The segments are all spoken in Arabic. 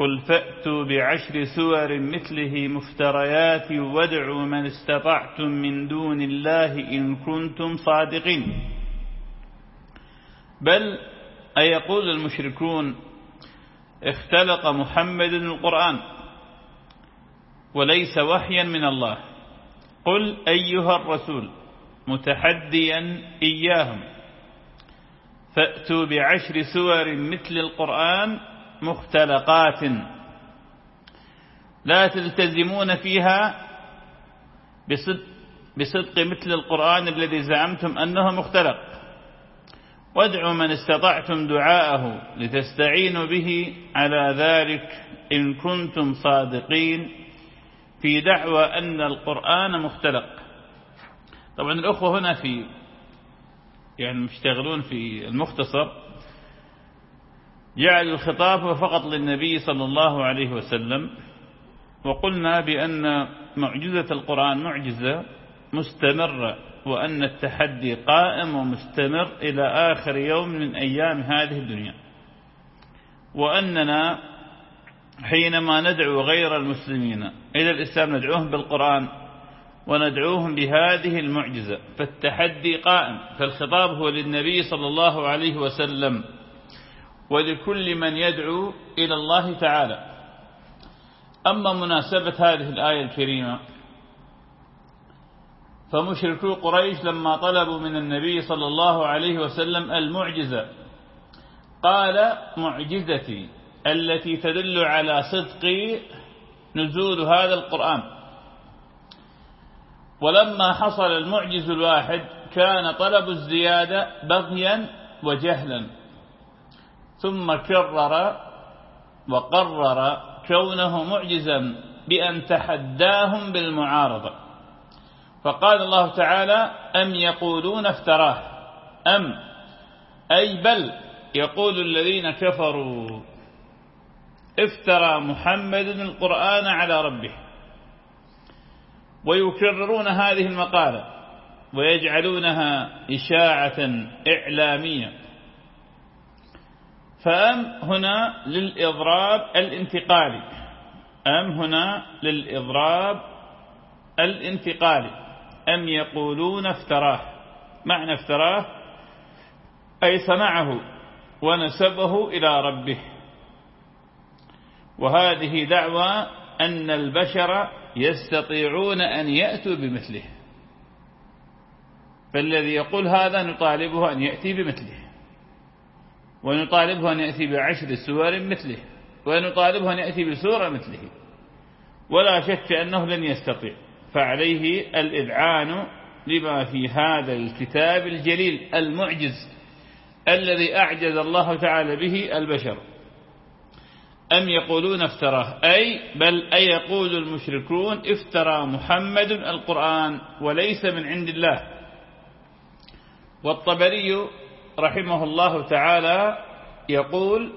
قل فأتوا بعشر سور مثله مفتريات وادعوا من استطعتم من دون الله إن كنتم صادقين. بل أيقول المشركون اختلق محمد القرآن وليس وحيا من الله. قل أيها الرسول متحديا إياهم فأتوا بعشر سور مثل القرآن مختلقات لا تلتزمون فيها بصدق, بصدق مثل القرآن الذي زعمتم أنه مختلق. وادعوا من استطعتم دعاءه لتستعينوا به. على ذلك إن كنتم صادقين. في دعوى أن القرآن مختلق. طبعا الأخوة هنا في يعني مشتغلون في المختصر. جعل الخطاب فقط للنبي صلى الله عليه وسلم وقلنا بأن معجزة القرآن معجزة مستمرة وأن التحدي قائم ومستمر إلى آخر يوم من أيام هذه الدنيا. وأننا حينما ندعو غير المسلمين إلى الإسلام ندعوهم بالقرآن وندعوهم بهذه المعجزة فالتحدي قائم فالخطاب هو للنبي صلى الله عليه وسلم. ولكل من يدعو إلى الله تعالى. أما مناسبة هذه الآية الكريمة فمشركو قريش لما طلبوا من النبي صلى الله عليه وسلم المعجزة قال معجزتي التي تدل على صدق نزول هذا القرآن. ولما حصل المعجز الواحد كان طلب الزيادة بغيا وجهلا. ثم كرر وقرر كونه معجزا بأن تحداهم بالمعارضة. فقال الله تعالى أم يقولون افتراه؟ أم. أي بل يقول الذين كفروا افترى محمد القرآن على ربه. ويكررون هذه المقالة ويجعلونها إشاعة إعلامية. فأم هنا للإضراب الانتقالي. أم هنا للإضراب الانتقالي. أم يقولون افتراه. معنى افتراه أي صنعه ونسبه إلى ربه. وهذه دعوى أن البشر يستطيعون أن يأتوا بمثله. فالذي يقول هذا نطالبه أن يأتي بمثله. ونطالبه أن يأتي بعشر سور مثله ونطالبه أن يأتي بسورة مثله. ولا شك أنه لن يستطيع. فعليه الإذعان لما في هذا الكتاب الجليل المعجز الذي أعجز الله تعالى به البشر. أم يقولون افتراه؟ أي بل أي يقول المشركون افترى محمد القرآن وليس من عند الله. والطبري رحمه الله تعالى يقول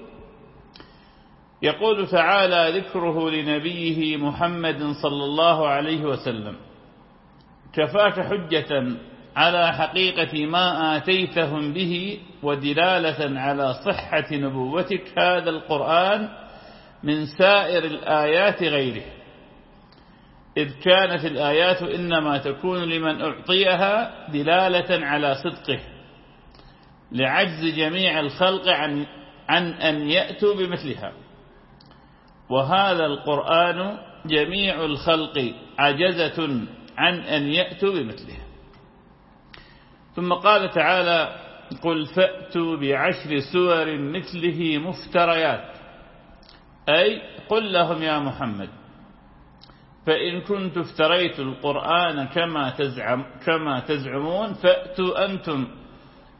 يقول تعالى ذكره لنبيه محمد صلى الله عليه وسلم كفاك حجة على حقيقة ما آتيتهم به ودلالة على صحة نبوتك هذا القرآن من سائر الآيات غيره. إذ كانت الآيات إنما تكون لمن أعطيها دلالة على صدقه لعجز جميع الخلق عن, عن أن يأتوا بمثلها. وهذا القرآن جميع الخلق عجزة عن أن يأتوا بمثله ثم قال تعالى قل فأتوا بعشر سور مثله مفتريات. أي قل لهم يا محمد فإن كنت افتريت القرآن كما, تزعم كما تزعمون فأتوا أنتم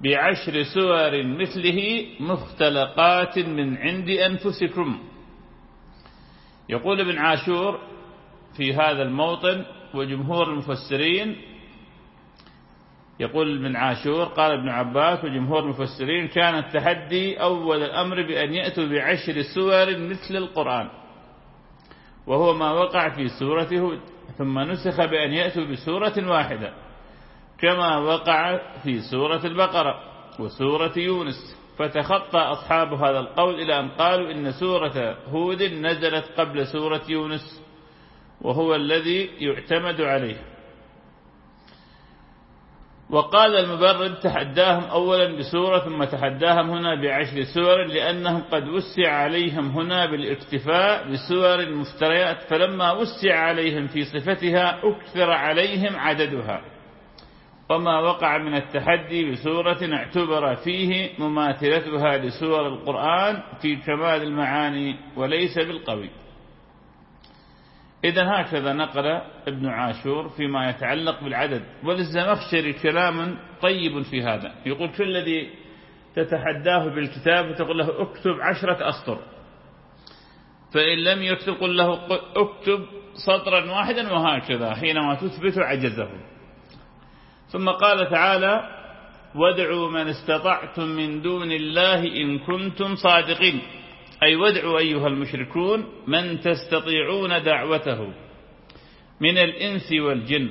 بعشر سور مثله مختلقات من عند أنفسكم. يقول ابن عاشور في هذا الموطن وجمهور المفسرين يقول ابن عاشور قال ابن عباس وجمهور المفسرين كان التحدي أول الأمر بأن يأتوا بعشر سور مثل القرآن. وهو ما وقع في سورة هود ثم نسخ بأن يأتوا بسورة واحدة. كما وقع في سورة البقرة وسورة يونس فتخطى أصحاب هذا القول إلى أن قالوا إن سورة هود نزلت قبل سورة يونس وهو الذي يعتمد عليه. وقال المبرد تحداهم أولا بسورة ثم تحداهم هنا بعشر سور لأنهم قد وسع عليهم هنا بالاكتفاء بسور المفتريات فلما وسع عليهم في صفتها أكثر عليهم عددها. وما وقع من التحدي بسورة اعتبر فيه مماثلتها لسور القرآن في كمال المعاني وليس بالقوي. إذا هكذا نقل ابن عاشور فيما يتعلق بالعدد وللزمخشري كلام طيب في هذا. يقول كل الذي تتحداه بالكتاب وتقول له اكتب عشرة أسطر فإن لم يكتب قل له اكتب سطرا واحدا وهكذا حينما تثبت عجزه. ثم قال تعالى وادعوا من استطعتم من دون الله إن كنتم صادقين. أي وادعوا أيها المشركون من تستطيعون دعوته من الإنس والجن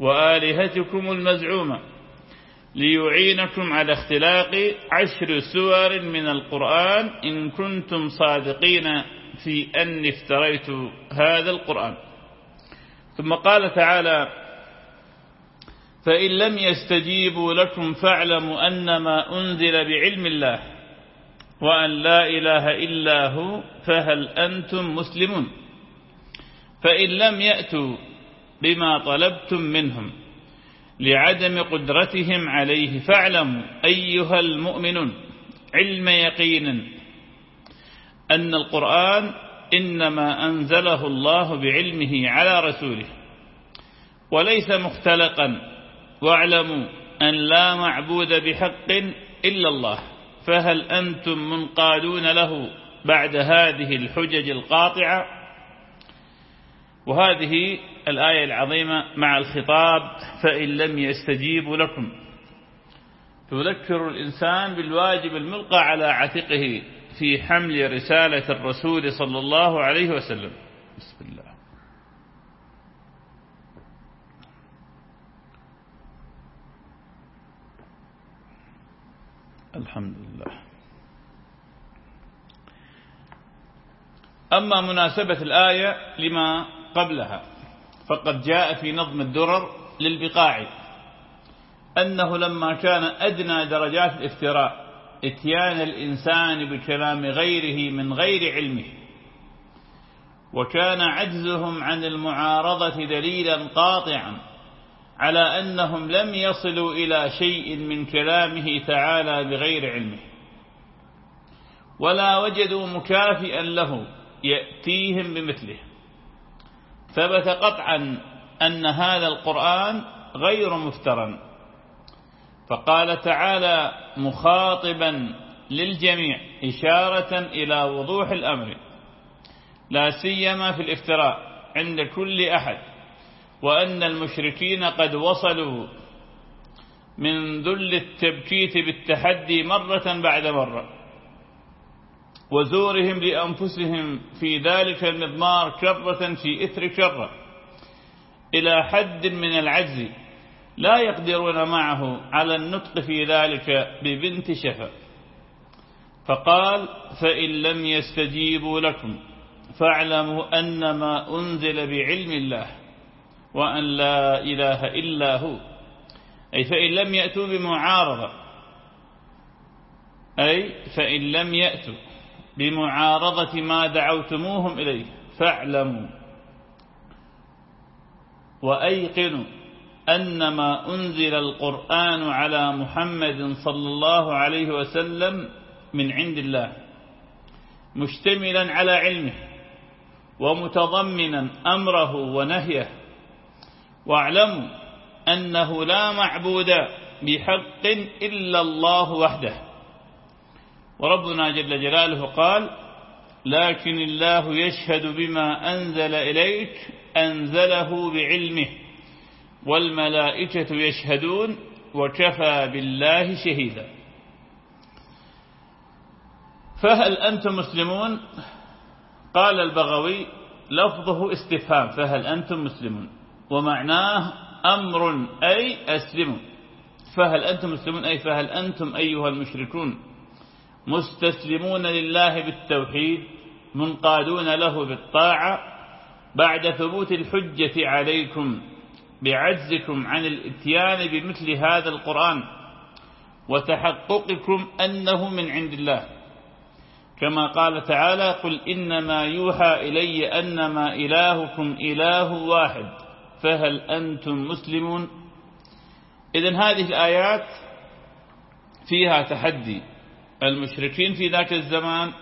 وآلهتكم المزعومة ليعينكم على اختلاق عشر سور من القرآن إن كنتم صادقين في أن افتريت هذا القرآن. ثم قال تعالى فإن لم يستجيبوا لكم فاعلموا أنما أنزل بعلم الله وأن لا إله إلا هو فهل أنتم مسلمون؟ فإن لم يأتوا بما طلبتم منهم لعدم قدرتهم عليه فاعلموا أيها المؤمنون علم يقين أن القرآن إنما أنزله الله بعلمه على رسوله وليس مختلقا واعلموا أن لا معبود بحق إلا الله فهل أنتم منقادون له بعد هذه الحجج القاطعة؟ وهذه الآية العظيمة مع الخطاب فإن لم يستجيبوا لكم. تذكر الإنسان بالواجب الملقى على عاتقه في حمل رسالة الرسول صلى الله عليه وسلم. بسم الله. الحمد لله. أما مناسبة الآية لما قبلها فقد جاء في نظم الدرر للبقاع أنه لما كان أدنى درجات الافتراء إتيان الإنسان بكلام غيره من غير علمه وكان عجزهم عن المعارضة دليلا قاطعا على أنهم لم يصلوا إلى شيء من كلامه تعالى بغير علمه. ولا وجدوا مكافئا له يأتيهم بمثله. ثبت قطعا أن هذا القرآن غير مفترا فقال تعالى مخاطبا للجميع إشارة إلى وضوح الأمر. لا سيما في الافتراء عند كل أحد. وأن المشركين قد وصلوا من ذل التبكيت بالتحدي مرة بعد مرة. وزورهم لأنفسهم في ذلك المضمار كرة في إثر كرة. إلى حد من العجز لا يقدرون معه على النطق في ذلك ببنت شفا. فقال فإن لم يستجيبوا لكم فاعلموا أنما أنزل بعلم الله. وأن لا إله إلا هو. أي فإن لم يأتوا بمعارضة. أي فإن لم يأتوا بمعارضة ما دعوتموهم إليه فاعلموا. وأيقنوا أنما أنزل القرآن على محمد صلى الله عليه وسلم من عند الله مشتملا على علمه ومتضمنا أمره ونهيه. واعلموا أنه لا معبود بحق إلا الله وحده. وربنا جل جلاله قال لكن الله يشهد بما أنزل إليك أنزله بعلمه والملائكة يشهدون وكفى بالله شهيدا. فهل أنتم مسلمون؟ قال البغوي لفظه استفهام فهل أنتم مسلمون؟ ومعناه أمر أي أسلموا. فهل أنتم مسلمون؟ أي فهل أنتم أيها المشركون مستسلمون لله بالتوحيد منقادون له بالطاعة؟ بعد ثبوت الحجة عليكم بعجزكم عن الإتيان بمثل هذا القرآن وتحققكم أنه من عند الله. كما قال تعالى قل إنما يوحى إلي أنما إلهكم إله واحد. فهل أنتم مسلمون؟ إذن هذه الآيات فيها تحدي. المشركين في ذاك الزمان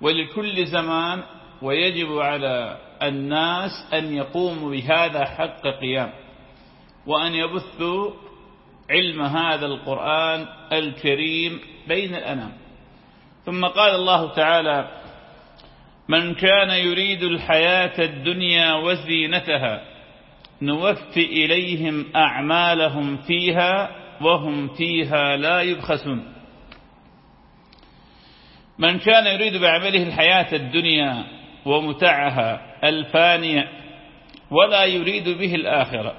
ولكل زمان ويجب على الناس أن يقوموا بهذا حق قيام وأن يبثوا علم هذا القرآن الكريم بين الأنام. ثم قال الله تعالى من كان يريد الحياة الدنيا وزينتها نوفي إليهم أعمالهم فيها وهم فيها لا يبخسون. من كان يريد بعمله الحياة الدنيا ومتعها الفانية ولا يريد به الآخرة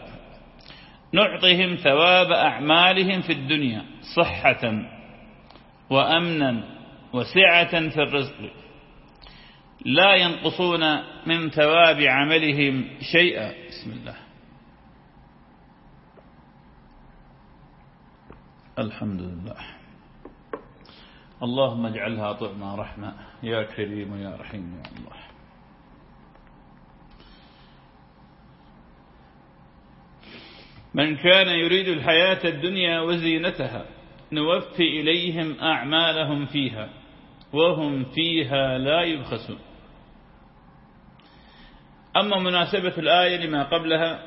نعطهم ثواب أعمالهم في الدنيا صحة وأمنا وسعة في الرزق. لا ينقصون من ثواب عملهم شيئا. بسم الله. الحمد لله. اللهم اجعلها طعمة رحمة. يا كريم يا رحيم يا الله. من كان يريد الحياة الدنيا وزينتها نوفي إليهم أعمالهم فيها وهم فيها لا يبخسون. أما مناسبة الآية لما قبلها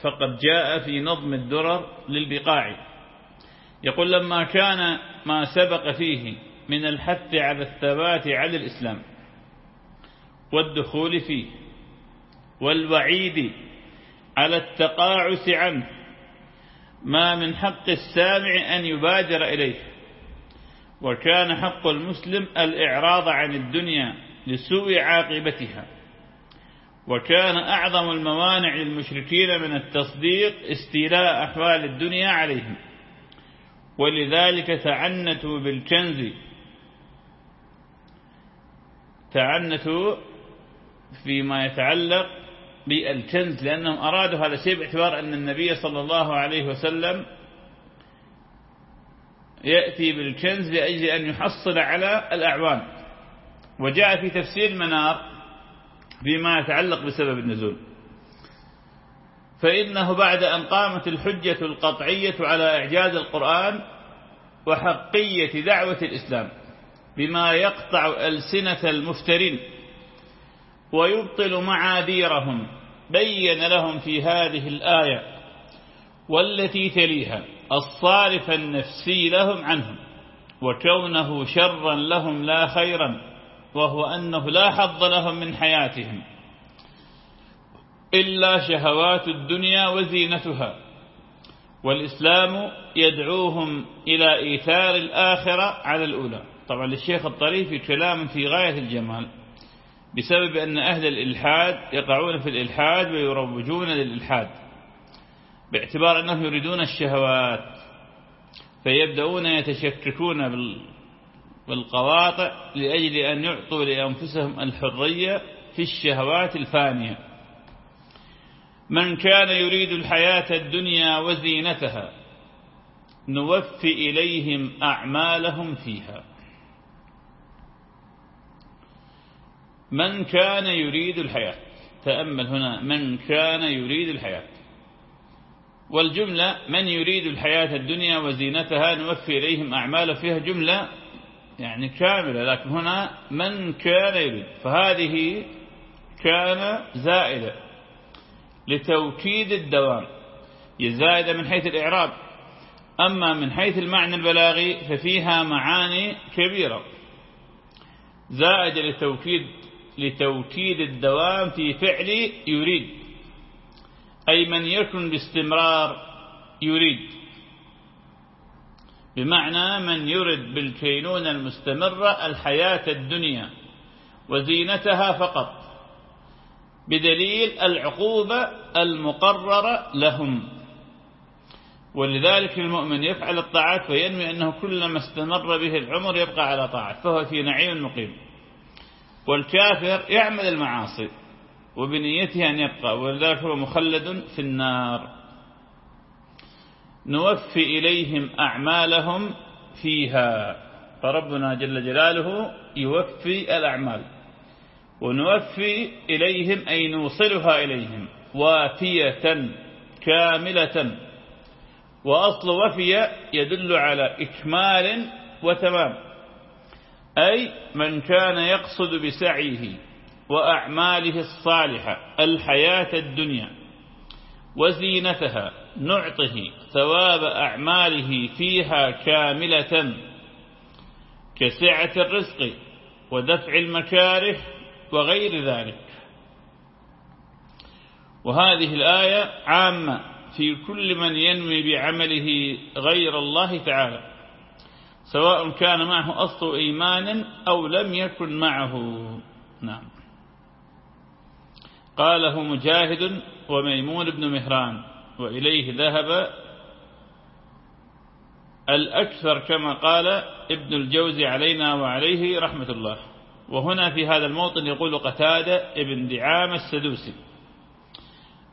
فقد جاء في نظم الدرر للبقاع. يقول لما كان ما سبق فيه من الحث على الثبات على الإسلام والدخول فيه والوعيد على التقاعس عنه ما من حق السامع أن يبادر إليه وكان حق المسلم الإعراض عن الدنيا لسوء عاقبتها وكان أعظم الموانع للمشركين من التصديق استيلاء أحوال الدنيا عليهم. ولذلك تعنتوا بالكنز. تعنتوا فيما يتعلق بالكنز لأنهم أرادوا هذا الشيء باعتبار أن النبي صلى الله عليه وسلم يأتي بالكنز لأجل أن يحصل على الأعوان. وجاء في تفسير المنار بما يتعلق بسبب النزول. فإنه بعد أن قامت الحجة القطعية على إعجاز القرآن وحقية دعوة الإسلام بما يقطع ألسنة المفترين ويبطل معاذيرهم بين لهم في هذه الآية والتي تليها الصارف النفسي لهم عنهم وكونه شرا لهم لا خيرا وهو أنه لا حظ لهم من حياتهم. إلا شهوات الدنيا وزينتها. والإسلام يدعوهم إلى إيثار الآخرة على الأولى. طبعا للشيخ الطريفي كلام في غاية الجمال بسبب أن أهل الإلحاد يقعون في الإلحاد ويروجون للإلحاد باعتبار أنهم يريدون الشهوات فيبدأون يتشككون بالقواطع لأجل أن يعطوا لأنفسهم الحرية في الشهوات الفانية. من كان يريد الحياة الدنيا وزينتها نوفي إليهم أعمالهم فيها. من كان يريد الحياة تأمل هنا من كان يريد الحياة. والجملة من يريد الحياة الدنيا وزينتها نوفي إليهم أعمال فيها جملة يعني كاملة لكن هنا من كان يريد فهذه كان زائدة. لتوكيد الدوام هي زائدة من حيث الإعراب. أما من حيث المعنى البلاغي ففيها معاني كبيرة. زائدة لتوكيد لتوكيد الدوام في فعل يريد أي من يكن باستمرار يريد. بمعنى من يرد بالكينونة المستمرة الحياة الدنيا وزينتها فقط. بدليل العقوبة المقررة لهم. ولذلك المؤمن يفعل الطاعات وينوي أنه كلما استمر به العمر يبقى على طاعة فهو في نعيم مقيم. والكافر يعمل المعاصي وبنيته أن يبقى ولذلك هو مخلد في النار. نوفي إليهم أعمالهم فيها فربنا جل جلاله يوفي الأعمال. ونوفي إليهم أي نوصلها إليهم وافية كاملة. وأصل وفي يدل على إكمال وتمام أي من كان يقصد بسعيه وأعماله الصالحة الحياة الدنيا وزينتها نعطه ثواب أعماله فيها كاملة كسعة الرزق ودفع المكاره وغير ذلك. وهذه الآية عامة في كل من ينوي بعمله غير الله تعالى سواء كان معه أصل إيمان أو لم يكن معه. نعم. قاله مجاهد وميمون بن مهران وإليه ذهب الأكثر كما قال ابن الجوزي علينا وعليه رحمة الله. وهنا في هذا الموطن يقول قتادة ابن دعام السدوسي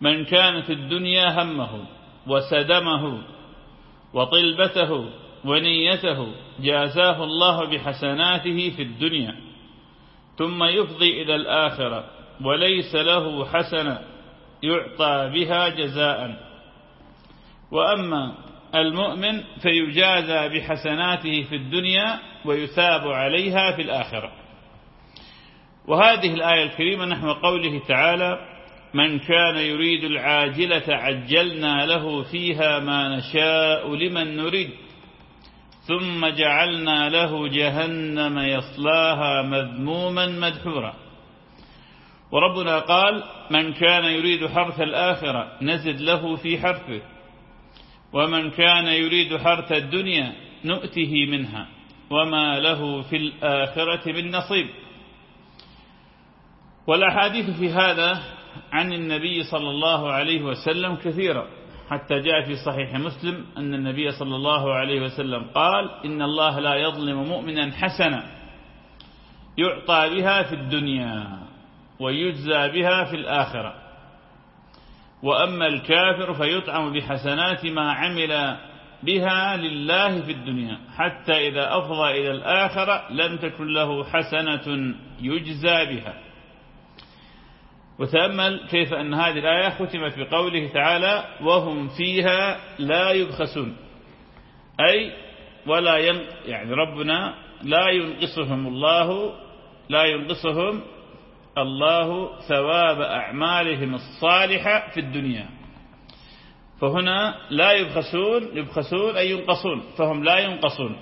من كانت الدنيا همه وسدمه وطلبته ونيته جازاه الله بحسناته في الدنيا ثم يفضي إلى الآخرة وليس له حسنة يعطى بها جزاء. وأما المؤمن فيجازى بحسناته في الدنيا ويثاب عليها في الآخرة. وهذه الآية الكريمة نحو قوله تعالى من كان يريد العاجلة عجلنا له فيها ما نشاء لمن نريد ثم جعلنا له جهنم يصلاها مذموما مدحورا. وربنا قال من كان يريد حرث الآخرة نزد له في حرثه ومن كان يريد حرث الدنيا نؤته منها وما له في الآخرة من نصيب. والأحاديث في هذا عن النبي صلى الله عليه وسلم كثيرة حتى جاء في صحيح مسلم أن النبي صلى الله عليه وسلم قال إن الله لا يظلم مؤمنا حسنا يعطى بها في الدنيا ويجزى بها في الآخرة وأما الكافر فيطعم بحسنات ما عمل بها لله في الدنيا حتى إذا أفضى إلى الآخرة لم تكن له حسنة يجزى بها. وتأمل كيف أن هذه الآية ختمت بقوله تعالى وهم فيها لا يبخسون. أي ولا ين يعني ربنا لا ينقصهم الله لا ينقصهم الله ثواب أعمالهم الصالحة في الدنيا. فهنا لا يبخسون يبخسون أي ينقصون فهم لا ينقصون.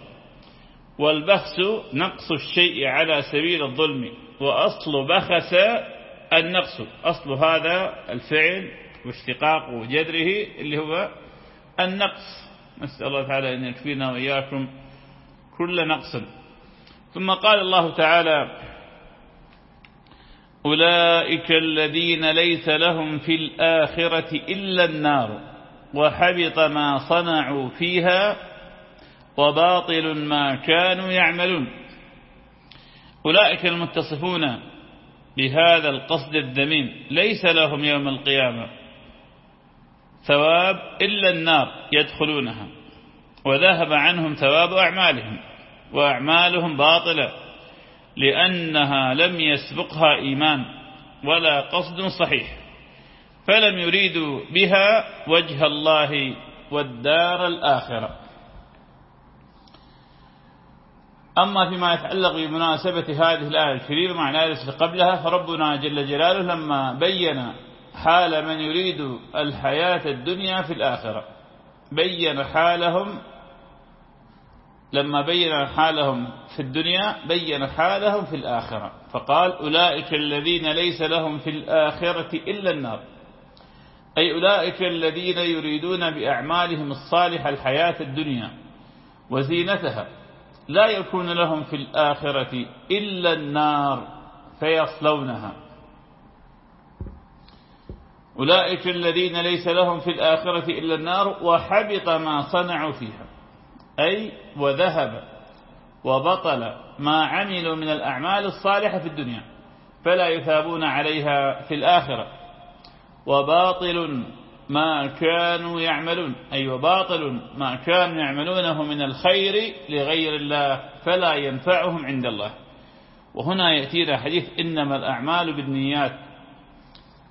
والبخس نقص الشيء على سبيل الظلم وأصل بخس النقص أصل هذا الفعل واشتقاق جذره اللي هو النقص. نسأل الله تعالى أن يكفينا وإياكم كل نقص. ثم قال الله تعالى أولئك الذين ليس لهم في الآخرة إلا النار وحبط ما صنعوا فيها وباطل ما كانوا يعملون. أولئك المتصفون بهذا القصد الذميم. ليس لهم يوم القيامة ثواب إلا النار يدخلونها. وذهب عنهم ثواب أعمالهم وأعمالهم باطلة لأنها لم يسبقها إيمان ولا قصد صحيح. فلم يريدوا بها وجه الله والدار الآخرة. أما فيما يتعلق بمناسبة هذه الآية الكريمة مع الآية قبلها فربنا جل جلاله لما بين حال من يريد الحياة الدنيا في الآخرة. بين حالهم لما بين حالهم في الدنيا بين حالهم في الآخرة. فقال أولئك الذين ليس لهم في الآخرة إلا النار. أي أولئك الذين يريدون بأعمالهم الصالحة الحياة الدنيا وزينتها. لا يكون لهم في الآخرة إلا النار فيصلونها. أولئك الذين ليس لهم في الآخرة إلا النار وحبط ما صنعوا فيها. أي وذهب وبطل ما عملوا من الأعمال الصالحة في الدنيا فلا يثابون عليها في الآخرة. وباطل ما كانوا يعملون أي وباطل ما كانوا يعملونه من الخير لغير الله فلا ينفعهم عند الله. وهنا يأتينا حديث إنما الأعمال بالنيات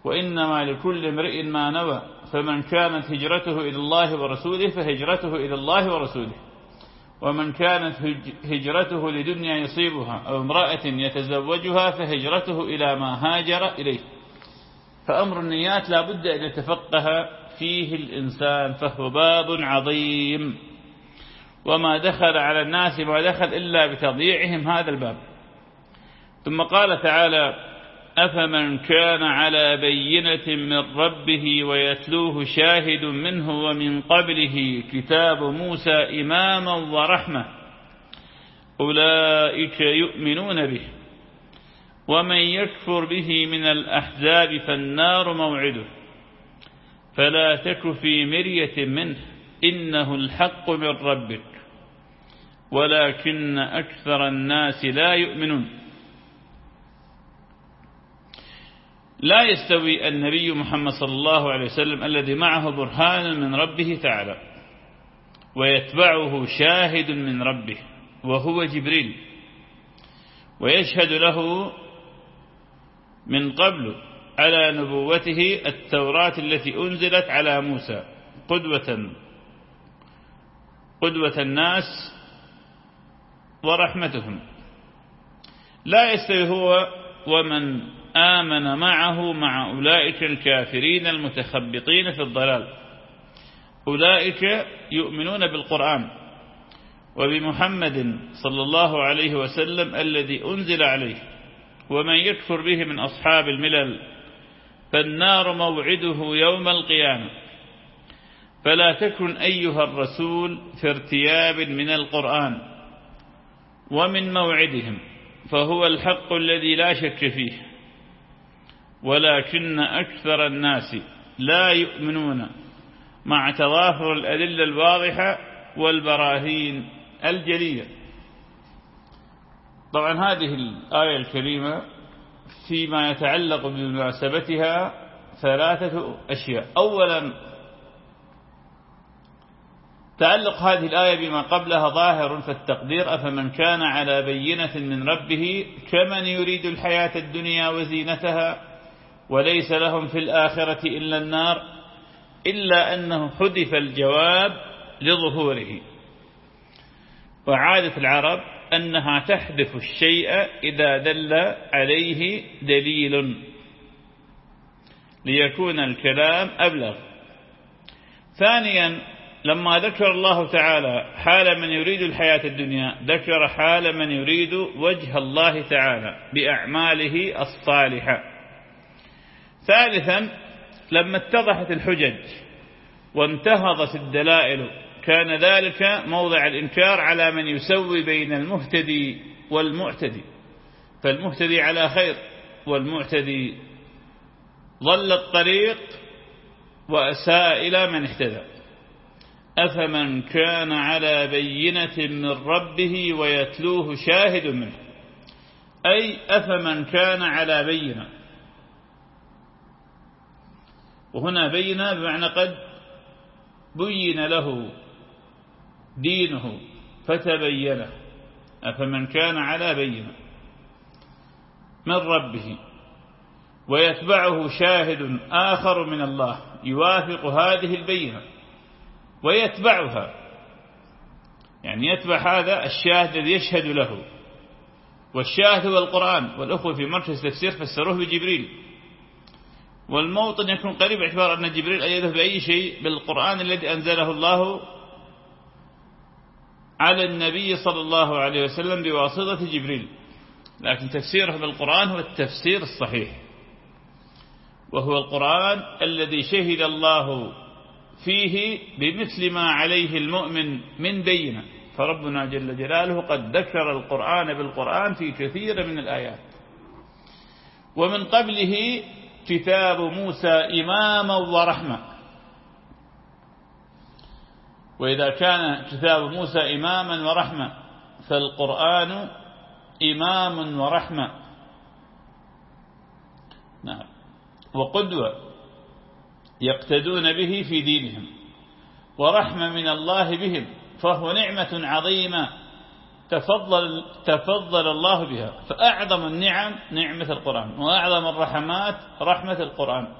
وإنما لكل امرئ ما نوى فمن كانت هجرته إلى الله ورسوله فهجرته إلى الله ورسوله. ومن كانت هجرته لدنيا يصيبها أو امرأة يتزوجها فهجرته إلى ما هاجر إليه. فأمر النيات لا بد أن يتفقه فيه الإنسان فهو باب عظيم. وما دخل على الناس ما دخل إلا بتضييعهم هذا الباب. ثم قال تعالى أفمن كان على بينة من ربه ويتلوه شاهد منه ومن قبله كتاب موسى إماما ورحمة أولئك يؤمنون به. ومن يكفر به من الأحزاب فالنار موعده. فلا تك في مرية منه إنه الحق من ربك. ولكن أكثر الناس لا يؤمنون. لا يستوي النبي محمد صلى الله عليه وسلم الذي معه برهان من ربه تعالى ويتبعه شاهد من ربه وهو جبريل. ويشهد له من قبل على نبوته التوراة التي أنزلت على موسى. قدوة قدوة الناس ورحمتهم. لا يستوي هو ومن آمن معه مع أولئك الكافرين المتخبطين في الضلال. أولئك يؤمنون بالقرآن وبمحمد صلى الله عليه وسلم الذي أنزل عليه. ومن يكفر به من أصحاب الملل فالنار موعده يوم القيامة. فلا تكن أيها الرسول في ارتياب من القرآن ومن موعدهم فهو الحق الذي لا شك فيه. ولكن أكثر الناس لا يؤمنون مع تظاهر الأدلة الواضحة والبراهين الجلية. طبعا هذه الآية الكريمة فيما يتعلق بمناسبتها ثلاثة أشياء. أولا تعلق هذه الآية بما قبلها ظاهر فالتقدير أفمن كان على بينة من ربه كمن يريد الحياة الدنيا وزينتها وليس لهم في الآخرة إلا النار إلا أنه حذف الجواب لظهوره. وعادة العرب أنها تحذف الشيء إذا دل عليه دليل. ليكون الكلام أبلغ. ثانيا لما ذكر الله تعالى حال من يريد الحياة الدنيا ذكر حال من يريد وجه الله تعالى بأعماله الصالحة. ثالثا لما اتضحت الحجج وانتهضت الدلائل كان ذلك موضع الإنكار على من يسوي بين المهتدي والمعتدي. فالمهتدي على خير والمعتدي ضل الطريق وأساء إلى من اهتدى. أفمن كان على بينة من ربه ويتلوه شاهد منه؟ أي أفمن كان على بينة؟ وهنا بين بمعنى قد بين له دينه فتبينه. أفمن كان على بينة؟ من ربه؟ ويتبعه شاهد آخر من الله يوافق هذه البينة. ويتبعها. يعني يتبع هذا الشاهد الذي يشهد له. والشاهد هو القرآن. والأخوة في مركز تفسير فسروه بجبريل. والموطن يكون قريب اعتبار أن جبريل أيده بأي شيء بالقرآن الذي أنزله الله على النبي صلى الله عليه وسلم بواسطة جبريل. لكن تفسيره بالقرآن هو التفسير الصحيح. وهو القرآن الذي شهد الله فيه بمثل ما عليه المؤمن من بينة. فربنا جل جلاله قد ذكر القرآن بالقرآن في كثير من الآيات. ومن قبله كتاب موسى إماما ورحمة. وإذا كان كتاب موسى إماما ورحمة فالقرآن إمام ورحمة. نعم. وقدوة يقتدون به في دينهم ورحمة من الله بهم فهو نعمة عظيمة تفضل, تفضل الله بها. فأعظم النعم نعمة القرآن وأعظم الرحمات رحمة القرآن.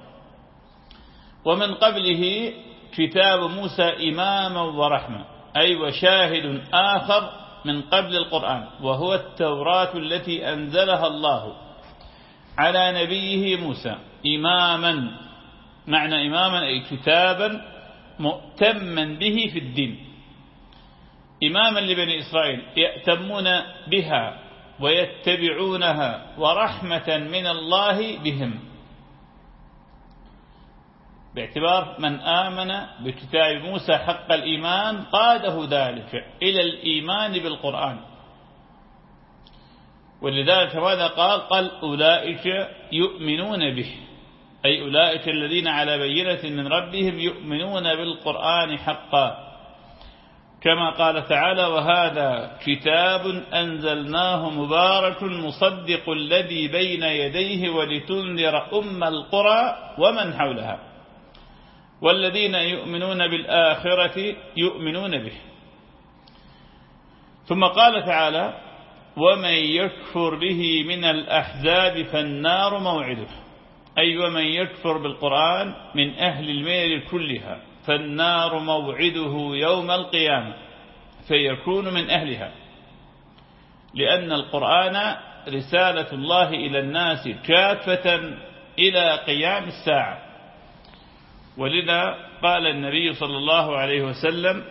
ومن قبله كتاب موسى إماما ورحمة. أي وشاهد آخر من قبل القرآن. وهو التوراة التي أنزلها الله على نبيه موسى. إماما. معنى إماما أي كتابا مؤتما به في الدين. إماما لبني إسرائيل. يأتمون بها ويتبعونها ورحمة من الله بهم. باعتبار من آمن بكتاب موسى حق الإيمان قاده ذلك إلى الإيمان بالقرآن. ولذلك ماذا قال قال أولئك يؤمنون به أي أولئك الذين على بينة من ربهم يؤمنون بالقرآن حقا. كما قال تعالى وهذا كتاب أنزلناه مبارك مصدق الذي بين يديه ولتنذر أم القرى ومن حولها. والذين يؤمنون بالآخرة يؤمنون به. ثم قال تعالى ومن يكفر به من الأحزاب فالنار موعده. أي ومن يكفر بالقرآن من أهل الميل كلها فالنار موعده يوم القيامة فيكون من أهلها. لأن القرآن رسالة الله إلى الناس كافة إلى قيام الساعة. ولذا قال النبي صلى الله عليه وسلم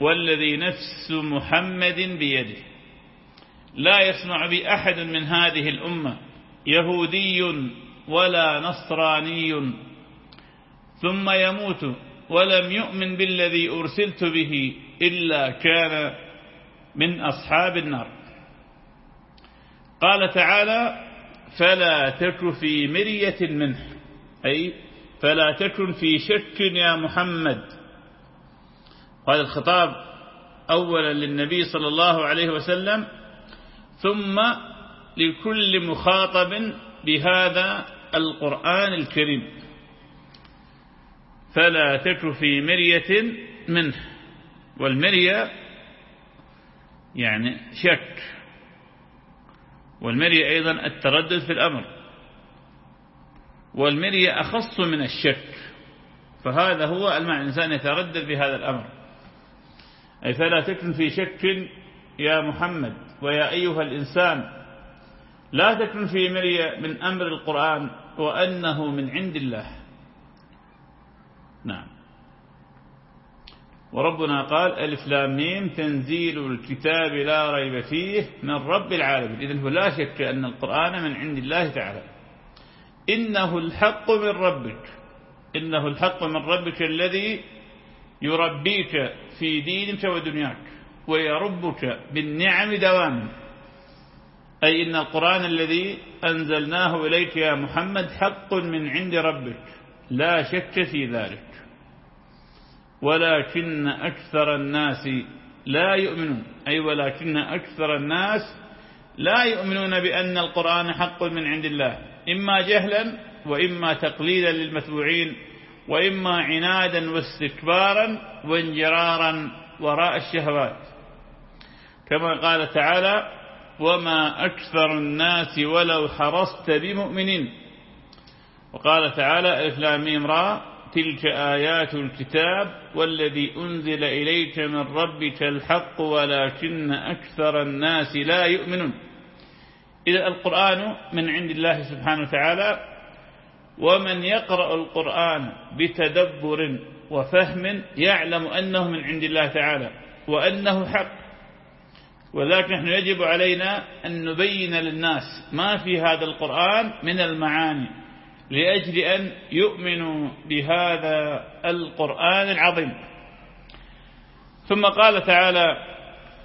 والذي نفس محمد بيده. لا يسمع بأحد من هذه الأمة يهودي ولا نصراني. ثم يموت ولم يؤمن بالذي أرسلت به إلا كان من أصحاب النار. قال تعالى فلا تك في مرية منه. أي فلا تكن في شك يا محمد. قال الخطاب أولا للنبي صلى الله عليه وسلم ثم لكل مخاطب بهذا القرآن الكريم. فلا تك في مرية منه. والمرية يعني شك. والمرية أيضا التردد في الأمر. والمرية أخص من الشك فهذا هو المعنى. الإنسان يتردد في هذا الأمر. أي فلا تكن في شك يا محمد ويا أيها الإنسان. لا تكن في مرية من أمر القرآن وأنه من عند الله. نعم. وربنا قال ألف لام ميم تنزيل الكتاب لا ريب فيه من رب العالمين. إذن هو لا شك أن القرآن من عند الله تعالى. إنه الحق من ربك. إنه الحق من ربك الذي يربيك في دينك ودنياك ويربك بالنعم دواما أي إن القرآن الذي أنزلناه إليك يا محمد حق من عند ربك لا شك في ذلك. ولكن أكثر الناس لا يؤمنون. أي ولكن أكثر الناس لا يؤمنون بأن القرآن حق من عند الله. إما جهلا وإما تقليدا للمتبوعين وإما عنادا واستكبارا وانجرارا وراء الشهوات. كما قال تعالى وما أكثر الناس ولو حرصت بمؤمنين وقال تعالى إفلام را تلك آيات الكتاب والذي أنزل إليك من ربك الحق ولكن أكثر الناس لا يؤمنون إذا القرآن من عند الله سبحانه وتعالى ومن يقرأ القرآن بتدبر وفهم يعلم أنه من عند الله تعالى وأنه حق. ولكن نحن يجب علينا أن نبين للناس ما في هذا القرآن من المعاني لأجل أن يؤمنوا بهذا القرآن العظيم. ثم قال تعالى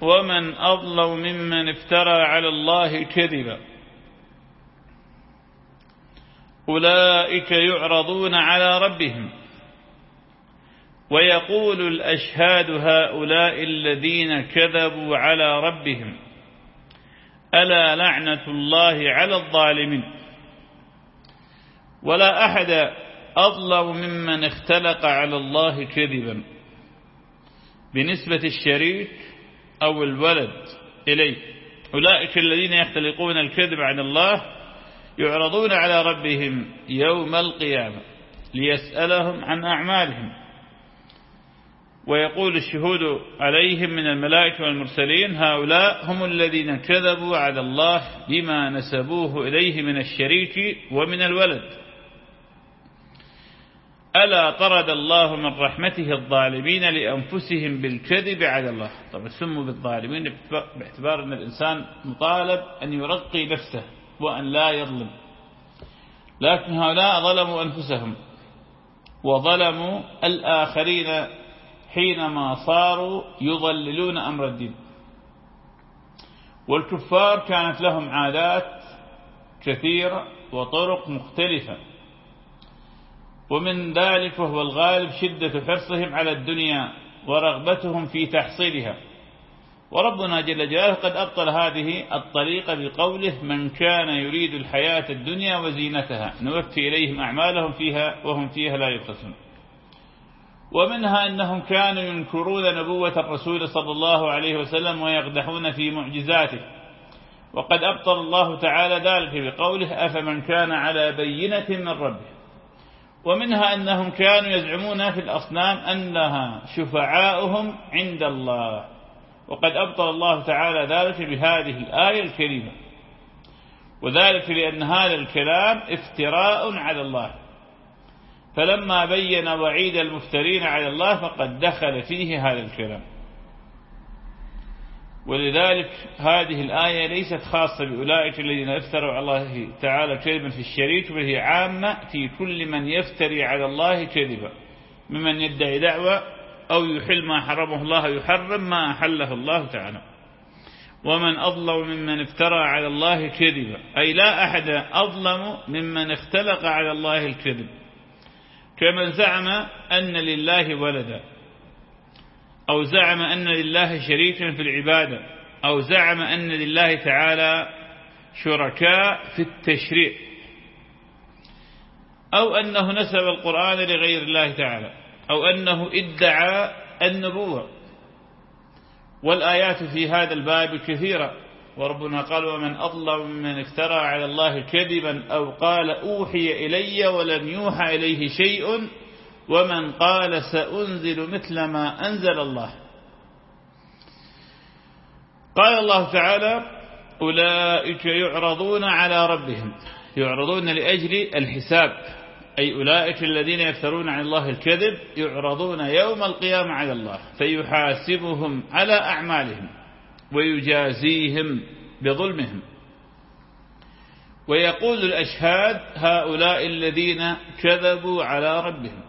ومن أظلم ممن افترى على الله كذبا. أولئك يعرضون على ربهم. ويقول الأشهاد هؤلاء الذين كذبوا على ربهم. ألا لعنة الله على الظالمين. ولا أحد أظلم ممن اختلق على الله كذبا. بنسبة الشريك أو الولد إليه. أولئك الذين يختلقون الكذب عن الله يعرضون على ربهم يوم القيامة ليسألهم عن أعمالهم. ويقول الشهود عليهم من الملائكة والمرسلين هؤلاء هم الذين كذبوا على الله بما نسبوه إليه من الشريك ومن الولد. ألا طرد الله من رحمته الظالمين لأنفسهم بالكذب على الله. طبعا سموا بالظالمين باعتبار أن الإنسان مطالب أن يرقي نفسه وأن لا يظلم. لكن هؤلاء ظلموا أنفسهم وظلموا الآخرين حينما صاروا يضللون أمر الدين. والكفار كانت لهم عادات كثيرة وطرق مختلفة. ومن ذلك وهو الغالب شدة حرصهم على الدنيا ورغبتهم في تحصيلها. وربنا جل جلاله قد أبطل هذه الطريقة بقوله من كان يريد الحياة الدنيا وزينتها. نوفي إليهم أعمالهم فيها وهم فيها لا يبخسون ومنها أنهم كانوا ينكرون نبوة الرسول صلى الله عليه وسلم ويقدحون في معجزاته. وقد أبطل الله تعالى ذلك بقوله أفمن كان على بينة من ربه. ومنها أنهم كانوا يزعمون في الأصنام أنها شفعاؤهم عند الله. وقد أبطل الله تعالى ذلك بهذه الآية الكريمة. وذلك لأن هذا الكلام افتراء على الله. فلما بين وعيد المفترين على الله فقد دخل فيه هذا الكلام. ولذلك هذه الآية ليست خاصة بأولئك الذين أفتروا على الله تعالى كذبا في الشريك بل هي عامة في كل من يفتري على الله كذبا. ممن يدعي دعوة أو يحل ما حرمه الله يحرم ما أحله الله تعالى. ومن أظلم ممن افترى على الله كذبا. أي لا أحد أظلم ممن اختلق على الله الكذب. كمن زعم أن لله ولدا. أو زعم أن لله شريكا في العبادة أو زعم أن لله تعالى شركاء في التشريع أو أنه نسب القرآن لغير الله تعالى أو أنه ادعى النبوة. والآيات في هذا الباب كثيرة وربنا قال ومن أظلم ممن افترى على الله كذبا أو قال أوحي إلي ولم يوحى إليه شيء ومن قال سأنزل مثل ما أنزل الله. قال الله تعالى أولئك يعرضون على ربهم. يعرضون لأجل الحساب. أي أولئك الذين يفترون عن الله الكذب يعرضون يوم القيامة على الله فيحاسبهم على أعمالهم ويجازيهم بظلمهم. ويقول الأشهاد هؤلاء الذين كذبوا على ربهم.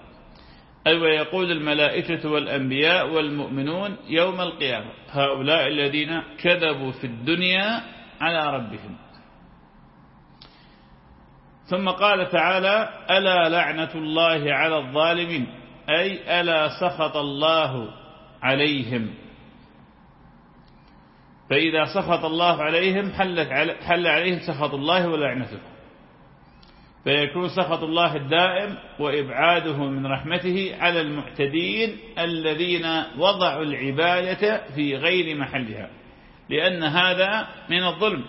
أي ويقول الملائكة والأنبياء والمؤمنون يوم القيامة هؤلاء الذين كذبوا في الدنيا على ربهم. ثم قال تعالى ألا لعنة الله على الظالمين؟ أي ألا سخط الله عليهم؟ فإذا سخط الله عليهم حل عليهم سخط الله ولعنته. فيكون سخط الله الدائم وإبعاده من رحمته على المعتدين الذين وضعوا العبادة في غير محلها. لأن هذا من الظلم.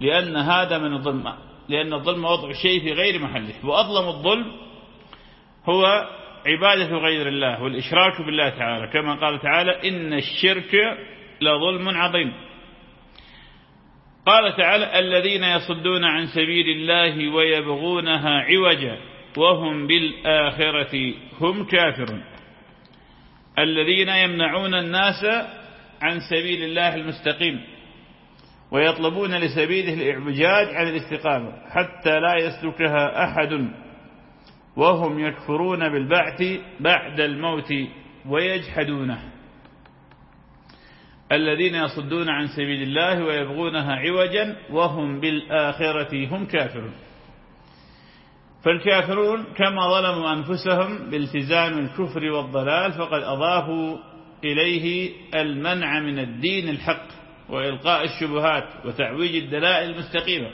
لأن هذا من الظلم. لأن الظلم وضع شيء في غير محله. وأظلم الظلم هو عبادة غير الله والإشراك بالله تعالى. كما قال تعالى إن الشرك لظلم عظيم. قال تعالى الذين يصدون عن سبيل الله ويبغونها عوجا وهم بالآخرة هم كافرون. الذين يمنعون الناس عن سبيل الله المستقيم ويطلبون لسبيله الإعوجاج عن الاستقامة حتى لا يسلكها أحد وهم يكفرون بالبعث بعد الموت ويجحدونه. الذين يصدون عن سبيل الله ويبغونها عوجا وهم بالآخرة هم كافرون. فالكافرون كما ظلموا أنفسهم بالتزام الكفر والضلال فقد أضافوا إليه المنع من الدين الحق وإلقاء الشبهات وتعويج الدلائل المستقيمة.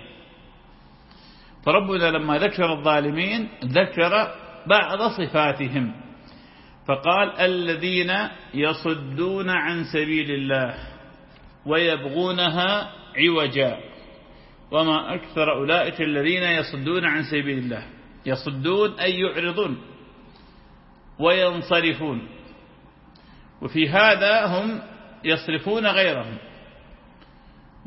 فربنا لما ذكر الظالمين ذكر بعض صفاتهم. فقال الذين يصدون عن سبيل الله ويبغونها عوجا وما أكثر أولئك الذين يصدون عن سبيل الله. يصدون أي يعرضون وينصرفون. وفي هذا هم يصرفون غيرهم.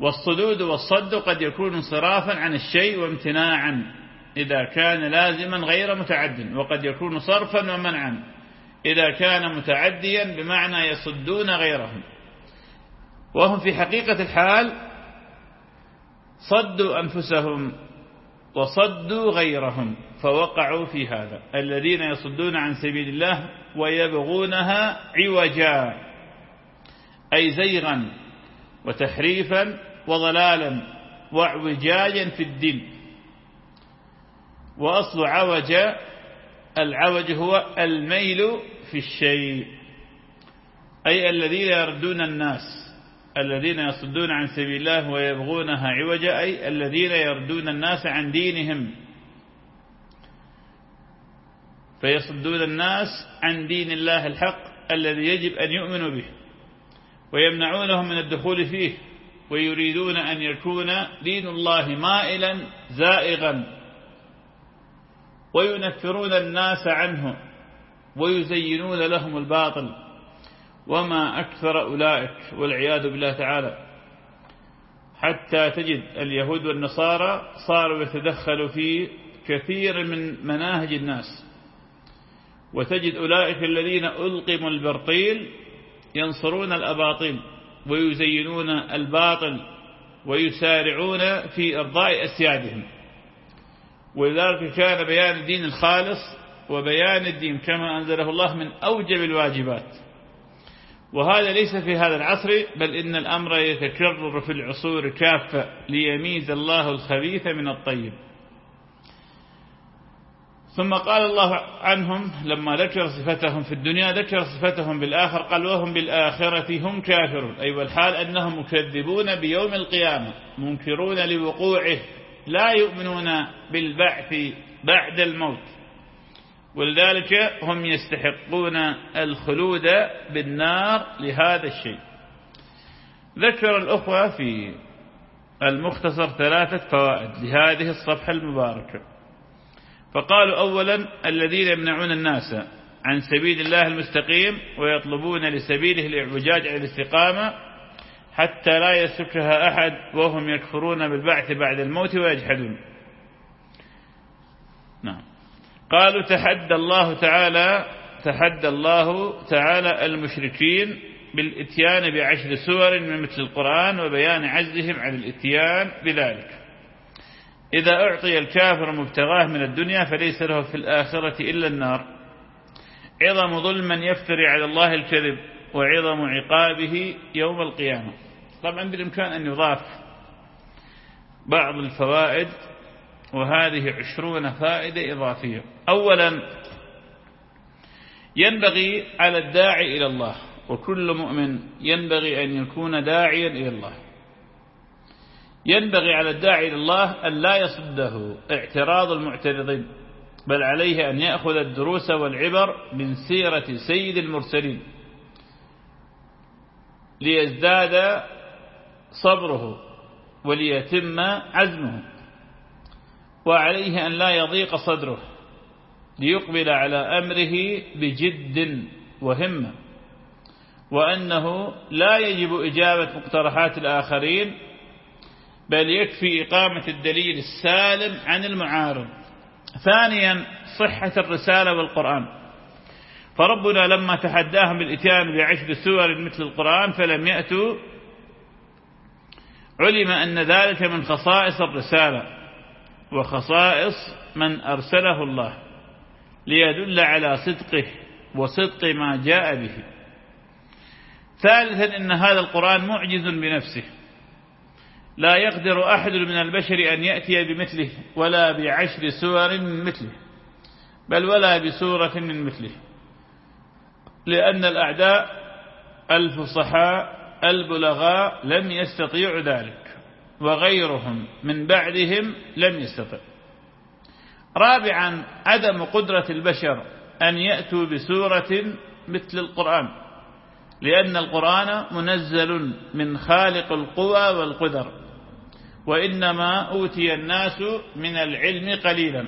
والصدود والصد قد يكون انصرافا عن الشيء وامتناعا إذا كان لازما غير متعد وقد يكون صرفا ومنعا. إذا كان متعديا بمعنى يصدون غيرهم. وهم في حقيقة الحال صدوا أنفسهم وصدوا غيرهم فوقعوا في هذا. الذين يصدون عن سبيل الله ويبغونها عوجا أي زيغا وتحريفا وضلالا واعوجاجا في الدين. وأصل عوج العوج هو الميل في الشيء أي الذين يردون الناس الذين يصدون عن سبيل الله ويبغونها عوجا أي الذين يردون الناس عن دينهم. فيصدون الناس عن دين الله الحق الذي يجب أن يؤمنوا به ويمنعونهم من الدخول فيه ويريدون أن يكون دين الله مائلا زائغا وينفرون الناس عنه. ويزينون لهم الباطل. وما أكثر أولئك والعياذ بالله تعالى. حتى تجد اليهود والنصارى صاروا يتدخلوا في كثير من مناهج الناس. وتجد أولئك الذين ألقموا البرطيل ينصرون الأباطيل ويزينون الباطل ويسارعون في إرضاء أسيادهم. ولذلك كان بيان الدين الخالص وبيان الدين كما أنزله الله من أوجب الواجبات. وهذا ليس في هذا العصر بل إن الأمر يتكرر في العصور كافة ليميز الله الخبيث من الطيب. ثم قال الله عنهم لما ذكر صفتهم في الدنيا ذكر صفتهم بالآخر قال وهم بالآخرة هم كافرون. أي والحال أنهم مكذبون بيوم القيامة منكرون لوقوعه لا يؤمنون بالبعث بعد الموت. ولذلك هم يستحقون الخلود بالنار لهذا الشيء. ذكر الأخوة في المختصر ثلاثة فوائد لهذه الصفحة المباركة. فقالوا أولا الذين يمنعون الناس عن سبيل الله المستقيم ويطلبون لسبيله الإعوجاج عن الاستقامة حتى لا يسلكها أحد وهم يكفرون بالبعث بعد الموت ويجحدون. نعم. قالوا تحدى الله تعالى تحدى الله تعالى المشركين بالإتيان بعشر سور من مثل القرآن وبيان عجزهم عن الإتيان بذلك. إذا أعطي الكافر مبتغاه من الدنيا فليس له في الآخرة إلا النار. عظم ظلما يفتري على الله الكذب وعظم عقابه يوم القيامة. طبعا بالإمكان أن يضاف بعض الفوائد وهذه عشرون فائدة إضافية. أولا ينبغي على الداعي إلى الله وكل مؤمن ينبغي أن يكون داعيا إلى الله. ينبغي على الداعي إلى الله أن لا يصده اعتراض المعترضين بل عليه أن يأخذ الدروس والعبر من سيرة سيد المرسلين ليزداد صبره وليتم عزمه. وعليه أن لا يضيق صدره ليقبل على أمره بجد وهمة وأنه لا يجب إجابة مقترحات الآخرين بل يكفي إقامة الدليل السالم عن المعارض. ثانيا صحة الرسالة والقرآن. فربنا لما تحداهم بالإتيان بعشر سور مثل القرآن فلم يأتوا علم أن ذلك من خصائص الرسالة. وخصائص من أرسله الله ليدل على صدقه وصدق ما جاء به. ثالثا إن هذا القرآن معجز بنفسه. لا يقدر أحد من البشر أن يأتي بمثله ولا بعشر سور من مثله بل ولا بسورة من مثله لأن الأعداء الفصحاء البلغاء لم يستطيعوا ذلك. وغيرهم من بعدهم لم يستطع. رابعا عدم قدرة البشر أن يأتوا بسورة مثل القرآن لأن القرآن منزل من خالق القوى والقدر وإنما أوتي الناس من العلم قليلا.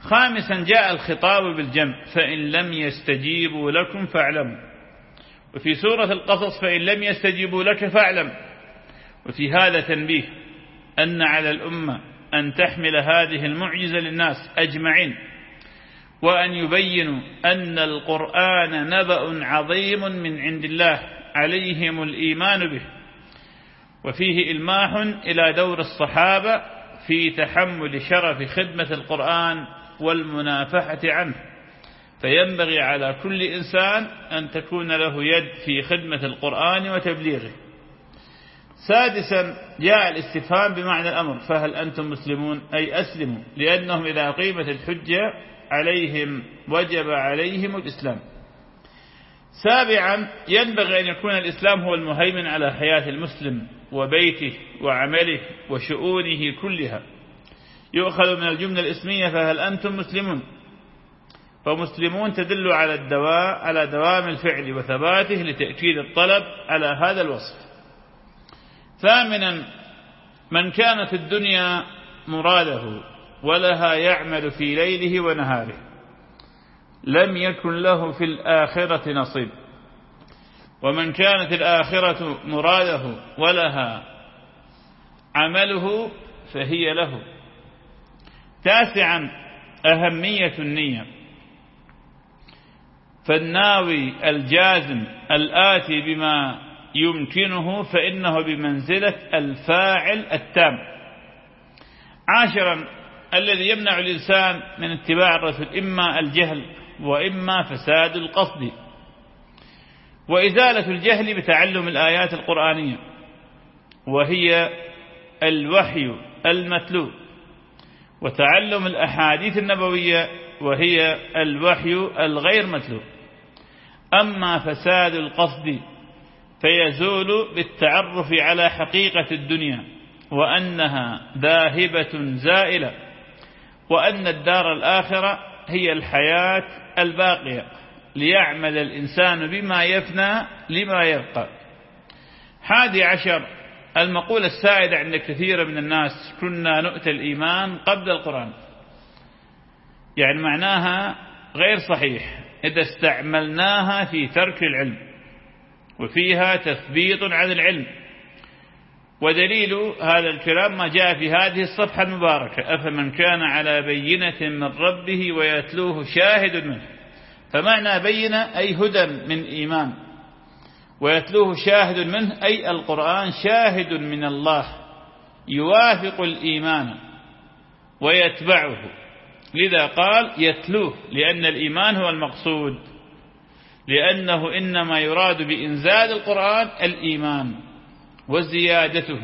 خامسا جاء الخطاب بالجمع فإن لم يستجيبوا لكم فاعلموا. وفي سورة القصص فإن لم يستجيبوا لك فاعلم. وفي هذا تنبيه أن على الأمة أن تحمل هذه المعجزة للناس أجمعين وأن يبينوا أن القرآن نبأ عظيم من عند الله عليهم الإيمان به وفيه إلماح إلى دور الصحابة في تحمل شرف خدمة القرآن والمنافحة عنه فينبغي على كل إنسان أن تكون له يد في خدمة القرآن وتبليغه. سادسا جاء الاستفهام بمعنى الأمر فهل أنتم مسلمون؟ أي أسلموا لأنهم إذا قيمت الحجة عليهم وجب عليهم الإسلام. سابعا ينبغي أن يكون الإسلام هو المهيمن على حياة المسلم وبيته وعمله وشؤونه كلها. يؤخذ من الجملة الإسمية فهل أنتم مسلمون؟ فمسلمون تدل على الدواء على دوام الفعل وثباته لتأكيد الطلب على هذا الوصف. ثامنا من كانت الدنيا مراده ولها يعمل في ليله ونهاره لم يكن له في الآخرة نصيب. ومن كانت الآخرة مراده ولها عمله فهي له. تاسعا أهمية النية. فالناوي الجازم الآتي بما يمكنه فإنه بمنزلة الفاعل التام. عاشرا الذي يمنع الإنسان من اتباع الرسول إما الجهل وإما فساد القصد. وإزالة الجهل بتعلم الآيات القرآنية وهي الوحي المتلو. وتعلم الأحاديث النبوية وهي الوحي الغير متلو. أما فساد القصد فيزول بالتعرف على حقيقة الدنيا وأنها ذاهبة زائلة وأن الدار الآخرة هي الحياة الباقية ليعمل الإنسان بما يفنى لما يبقى. حادي عشر المقولة السائدة عند كثير من الناس كنا نؤتى الإيمان قبل القرآن. يعني معناها غير صحيح إذا استعملناها في ترك العلم. وفيها تثبيط عن العلم. ودليل هذا الكلام ما جاء في هذه الصفحة المباركة. أفمن كان على بينة من ربه ويتلوه شاهد منه. فمعنى بينة أي هدى من إيمان. ويتلوه شاهد منه أي القرآن شاهد من الله. يوافق الإيمان ويتبعه. لذا قال يتلوه لأن الإيمان هو المقصود. لأنه إنما يراد بإنزال القرآن الإيمان وزيادته.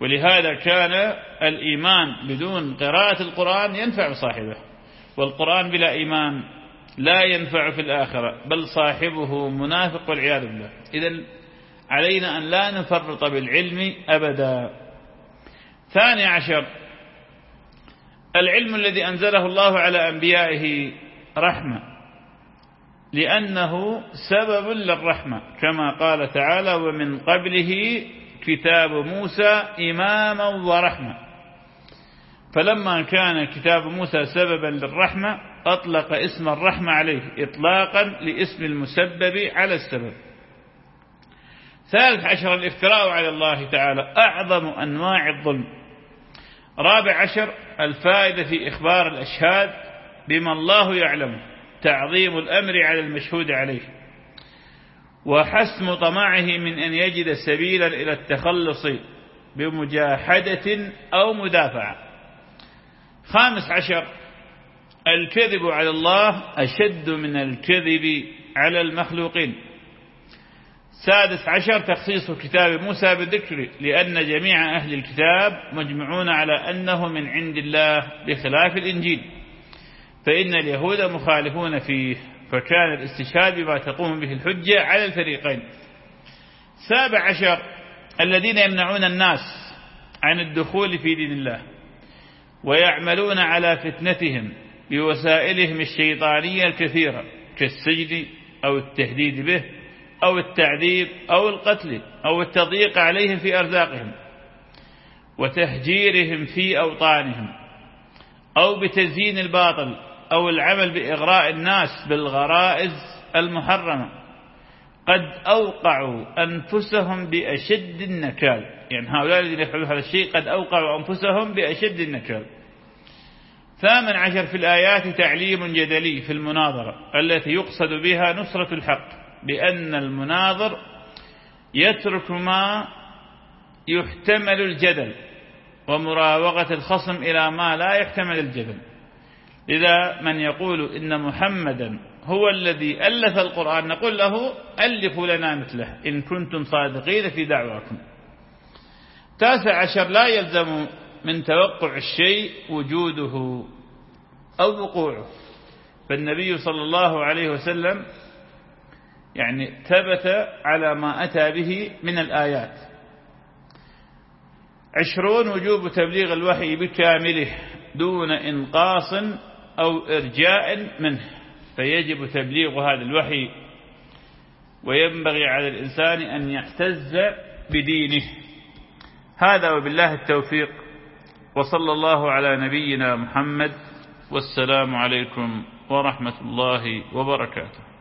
ولهذا كان الإيمان بدون قراءة القرآن ينفع صاحبه. والقرآن بلا إيمان لا ينفع في الآخرة بل صاحبه منافق والعياذ بالله. إذا علينا أن لا نفرط بالعلم أبدا. ثاني عشر العلم الذي أنزله الله على أنبيائه رحمة. لأنه سبب للرحمة كما قال تعالى ومن قبله كتاب موسى إماما ورحمة. فلما كان كتاب موسى سببا للرحمة أطلق اسم الرحمة عليه إطلاقا لاسم المسبب على السبب. ثالث عشر الافتراء على الله تعالى أعظم أنواع الظلم. رابع عشر الفائدة في إخبار الأشهاد بما الله يعلم تعظيم الأمر على المشهود عليه وحسم طمعه من أن يجد سبيلا إلى التخلص بمجاحدة أو مدافعة. خامس عشر الكذب على الله أشد من الكذب على المخلوقين. سادس عشر تخصيص كتاب موسى بالذكر لأن جميع أهل الكتاب مجمعون على أنه من عند الله بخلاف الإنجيل. فإن اليهود مخالفون فيه فكان الاستشهاد بما تقوم به الحجة على الفريقين. سابع عشر الذين يمنعون الناس عن الدخول في دين الله ويعملون على فتنتهم بوسائلهم الشيطانية الكثيرة كالسجن أو التهديد به أو التعذيب أو القتل أو التضييق عليهم في أرزاقهم وتهجيرهم في أوطانهم أو بتزيين الباطل أو العمل بإغراء الناس بالغرائز المحرمة. قد أوقعوا أنفسهم بأشد النكال. يعني هؤلاء الذين يفعلون هذا الشيء قد أوقعوا أنفسهم بأشد النكال. ثامن عشر في الآيات تعليم جدلي في المناظرة التي يقصد بها نصرة الحق بأن المناظر يترك ما يحتمل الجدل ومراوغة الخصم إلى ما لا يحتمل الجدل. إذا من يقول إن محمدا هو الذي ألف القرآن نقول له ألفوا لنا مثله إن كنتم صادقين في دعواكم. تاسع عشر لا يلزم من توقع الشيء وجوده أو وقوعه. فالنبي صلى الله عليه وسلم يعني ثبت على ما أتى به من الآيات. عشرون وجوب تبليغ الوحي بكامله دون إنقاص أو إرجاء منه فيجب تبليغ هذا الوحي وينبغي على الإنسان أن يعتز بدينه. هذا وبالله التوفيق وصلى الله على نبينا محمد والسلام عليكم ورحمة الله وبركاته.